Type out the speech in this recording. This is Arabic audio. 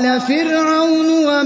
قال فرعون وما